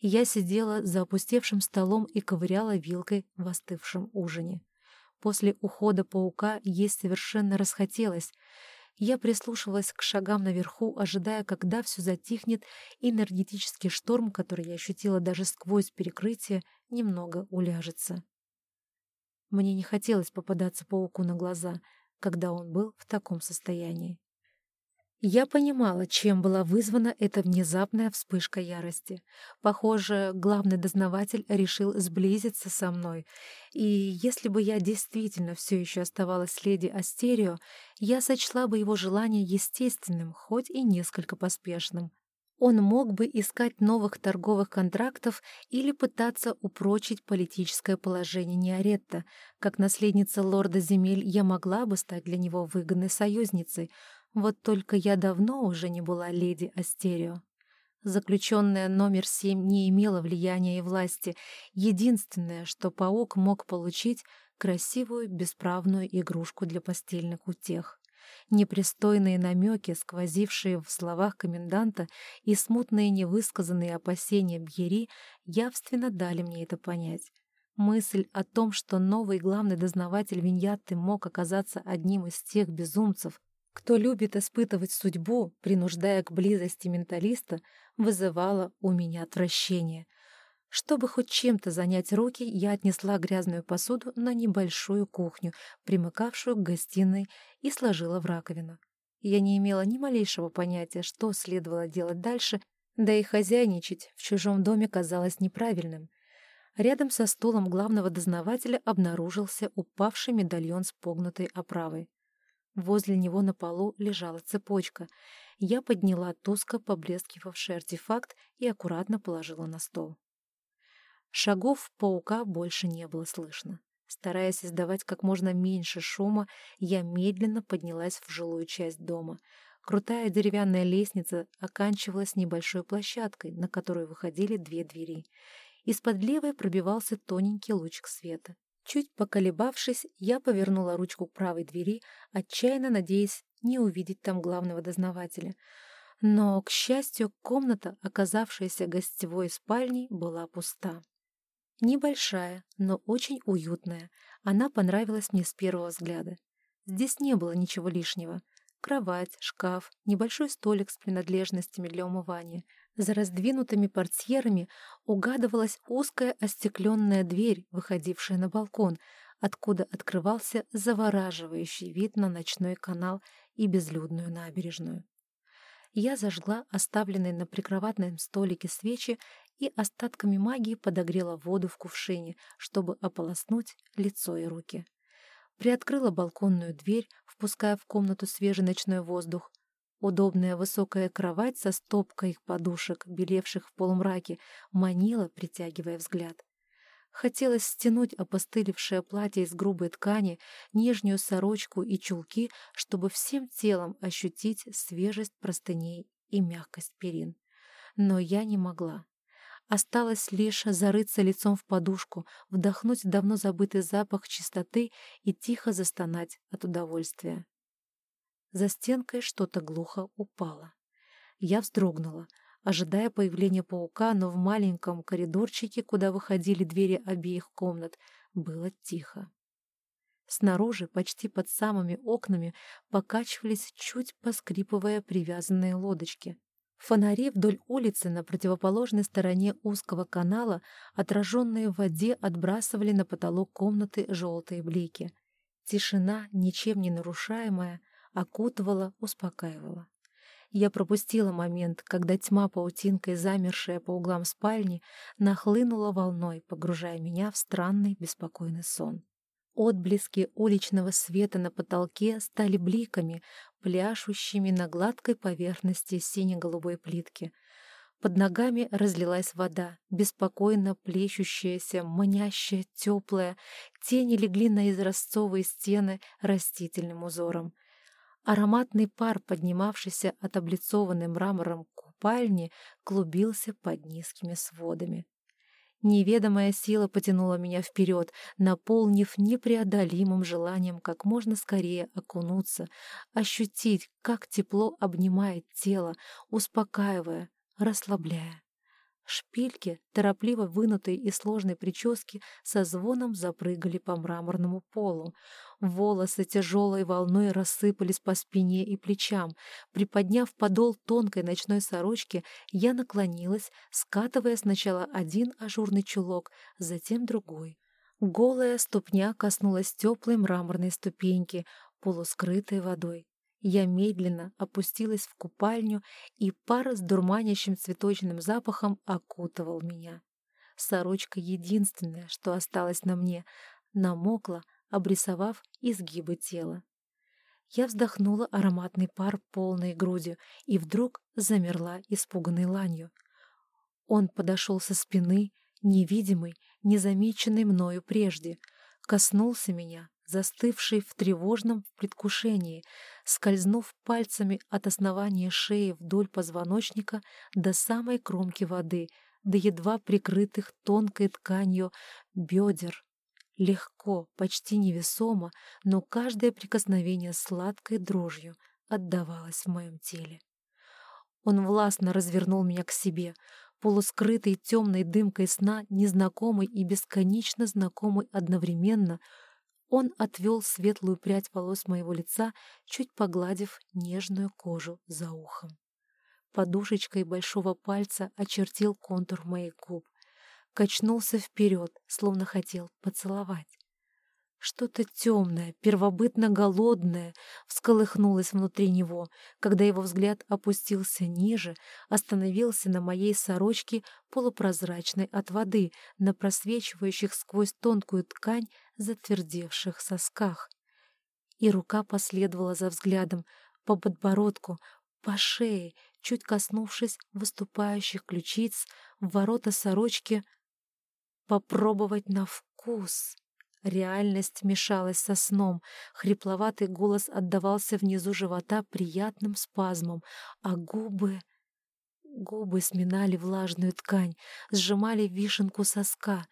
Я сидела за опустевшим столом и ковыряла вилкой в остывшем ужине. После ухода паука есть совершенно расхотелось. Я прислушивалась к шагам наверху, ожидая, когда все затихнет, и энергетический шторм, который я ощутила даже сквозь перекрытие, немного уляжется. Мне не хотелось попадаться пауку на глаза, когда он был в таком состоянии. Я понимала, чем была вызвана эта внезапная вспышка ярости. Похоже, главный дознаватель решил сблизиться со мной, и если бы я действительно все еще оставалась леди Астерио, я сочла бы его желание естественным, хоть и несколько поспешным. Он мог бы искать новых торговых контрактов или пытаться упрочить политическое положение Неоретта. Как наследница лорда земель я могла бы стать для него выгодной союзницей — вот только я давно уже не была леди Астерио. Заключенная номер семь не имела влияния и власти. Единственное, что паук мог получить — красивую бесправную игрушку для постельных утех. Непристойные намеки, сквозившие в словах коменданта, и смутные невысказанные опасения Бьери явственно дали мне это понять. Мысль о том, что новый главный дознаватель Виньятты мог оказаться одним из тех безумцев, кто любит испытывать судьбу, принуждая к близости менталиста, вызывало у меня отвращение. Чтобы хоть чем-то занять руки, я отнесла грязную посуду на небольшую кухню, примыкавшую к гостиной, и сложила в раковину. Я не имела ни малейшего понятия, что следовало делать дальше, да и хозяйничать в чужом доме казалось неправильным. Рядом со стулом главного дознавателя обнаружился упавший медальон с погнутой оправой. Возле него на полу лежала цепочка. Я подняла туско поблескивавший артефакт и аккуратно положила на стол. Шагов паука больше не было слышно. Стараясь издавать как можно меньше шума, я медленно поднялась в жилую часть дома. Крутая деревянная лестница оканчивалась небольшой площадкой, на которую выходили две двери. Из-под левой пробивался тоненький лучик света. Чуть поколебавшись, я повернула ручку к правой двери, отчаянно надеясь не увидеть там главного дознавателя. Но, к счастью, комната, оказавшаяся гостевой спальней, была пуста. Небольшая, но очень уютная. Она понравилась мне с первого взгляда. Здесь не было ничего лишнего. Кровать, шкаф, небольшой столик с принадлежностями для умывания, за раздвинутыми портьерами угадывалась узкая остекленная дверь, выходившая на балкон, откуда открывался завораживающий вид на ночной канал и безлюдную набережную. Я зажгла оставленные на прикроватном столике свечи и остатками магии подогрела воду в кувшине, чтобы ополоснуть лицо и руки. Приоткрыла балконную дверь, впуская в комнату свежий ночной воздух, Удобная высокая кровать со стопкой подушек, белевших в полумраке, манила, притягивая взгляд. Хотелось стянуть опостылевшее платье из грубой ткани, нижнюю сорочку и чулки, чтобы всем телом ощутить свежесть простыней и мягкость перин. Но я не могла. Осталось лишь зарыться лицом в подушку, вдохнуть давно забытый запах чистоты и тихо застонать от удовольствия. За стенкой что-то глухо упало. Я вздрогнула, ожидая появления паука, но в маленьком коридорчике, куда выходили двери обеих комнат, было тихо. Снаружи, почти под самыми окнами, покачивались, чуть поскрипывая привязанные лодочки. Фонари вдоль улицы на противоположной стороне узкого канала, отраженные в воде, отбрасывали на потолок комнаты желтые блики. Тишина, ничем не нарушаемая, окутывала, успокаивала. Я пропустила момент, когда тьма паутинкой, замершая по углам спальни, нахлынула волной, погружая меня в странный беспокойный сон. Отблески уличного света на потолке стали бликами, пляшущими на гладкой поверхности сине-голубой плитки. Под ногами разлилась вода, беспокойно плещущаяся, манящая, теплая. Тени легли на изразцовые стены растительным узором — Ароматный пар, поднимавшийся от облицованной мрамором купальни, клубился под низкими сводами. Неведомая сила потянула меня вперед, наполнив непреодолимым желанием как можно скорее окунуться, ощутить, как тепло обнимает тело, успокаивая, расслабляя. Шпильки, торопливо вынутые из сложной прически, со звоном запрыгали по мраморному полу. Волосы тяжелой волной рассыпались по спине и плечам. Приподняв подол тонкой ночной сорочки, я наклонилась, скатывая сначала один ажурный чулок, затем другой. Голая ступня коснулась теплой мраморной ступеньки, полускрытой водой. Я медленно опустилась в купальню, и пар с дурманящим цветочным запахом окутывал меня. Сорочка единственная, что осталось на мне, намокла, обрисовав изгибы тела. Я вздохнула ароматный пар полной грудью и вдруг замерла испуганной ланью. Он подошел со спины, невидимый, незамеченный мною прежде, коснулся меня, застывший в тревожном предвкушении, скользнув пальцами от основания шеи вдоль позвоночника до самой кромки воды, до едва прикрытых тонкой тканью бедер. Легко, почти невесомо, но каждое прикосновение сладкой дрожью отдавалось в моем теле. Он властно развернул меня к себе, полускрытый темной дымкой сна, незнакомый и бесконечно знакомый одновременно — он отвел светлую прядь волос моего лица, чуть погладив нежную кожу за ухом. Подушечкой большого пальца очертил контур моих губ. Качнулся вперед, словно хотел поцеловать. Что-то темное, первобытно-голодное всколыхнулось внутри него, когда его взгляд опустился ниже, остановился на моей сорочке, полупрозрачной от воды, на просвечивающих сквозь тонкую ткань затвердевших сосках. И рука последовала за взглядом по подбородку, по шее, чуть коснувшись выступающих ключиц, в ворота сорочки, попробовать на вкус. Реальность мешалась со сном, хрипловатый голос отдавался внизу живота приятным спазмом, а губы... Губы сминали влажную ткань, сжимали вишенку соска.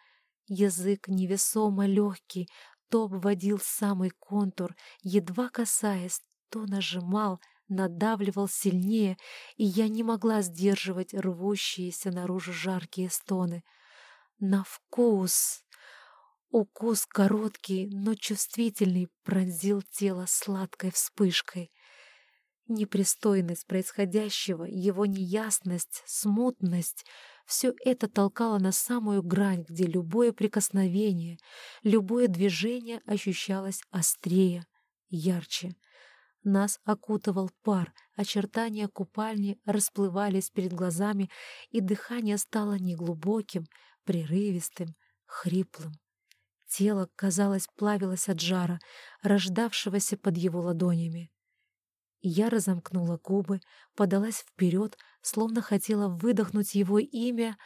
Язык невесомо легкий, то обводил самый контур, едва касаясь, то нажимал, надавливал сильнее, и я не могла сдерживать рвущиеся наружу жаркие стоны. На вкус! Укус короткий, но чувствительный пронзил тело сладкой вспышкой. Непристойность происходящего, его неясность, смутность — все это толкало на самую грань, где любое прикосновение, любое движение ощущалось острее, ярче. Нас окутывал пар, очертания купальни расплывались перед глазами, и дыхание стало неглубоким, прерывистым, хриплым. Тело, казалось, плавилось от жара, рождавшегося под его ладонями. Я разомкнула губы, подалась вперед, словно хотела выдохнуть его имя.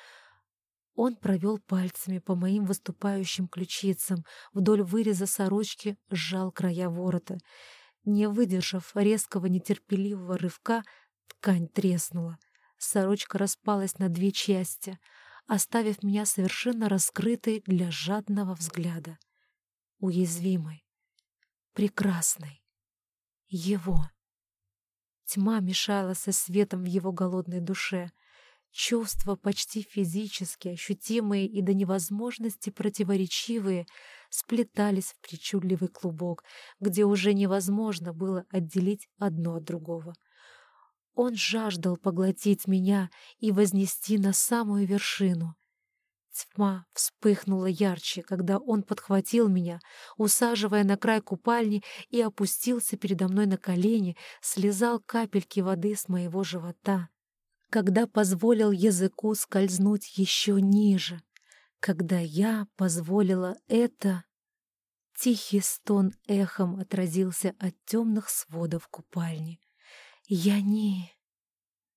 Он провел пальцами по моим выступающим ключицам, вдоль выреза сорочки сжал края ворота. Не выдержав резкого нетерпеливого рывка, ткань треснула. Сорочка распалась на две части — оставив меня совершенно раскрытой для жадного взгляда. Уязвимой, прекрасной. Его. Тьма мешала со светом в его голодной душе. Чувства почти физически ощутимые и до невозможности противоречивые сплетались в причудливый клубок, где уже невозможно было отделить одно от другого — он жаждал поглотить меня и вознести на самую вершину. Тьма вспыхнула ярче, когда он подхватил меня, усаживая на край купальни и опустился передо мной на колени, слезал капельки воды с моего живота. Когда позволил языку скользнуть еще ниже, когда я позволила это... Тихий стон эхом отразился от темных сводов купальни. Я не...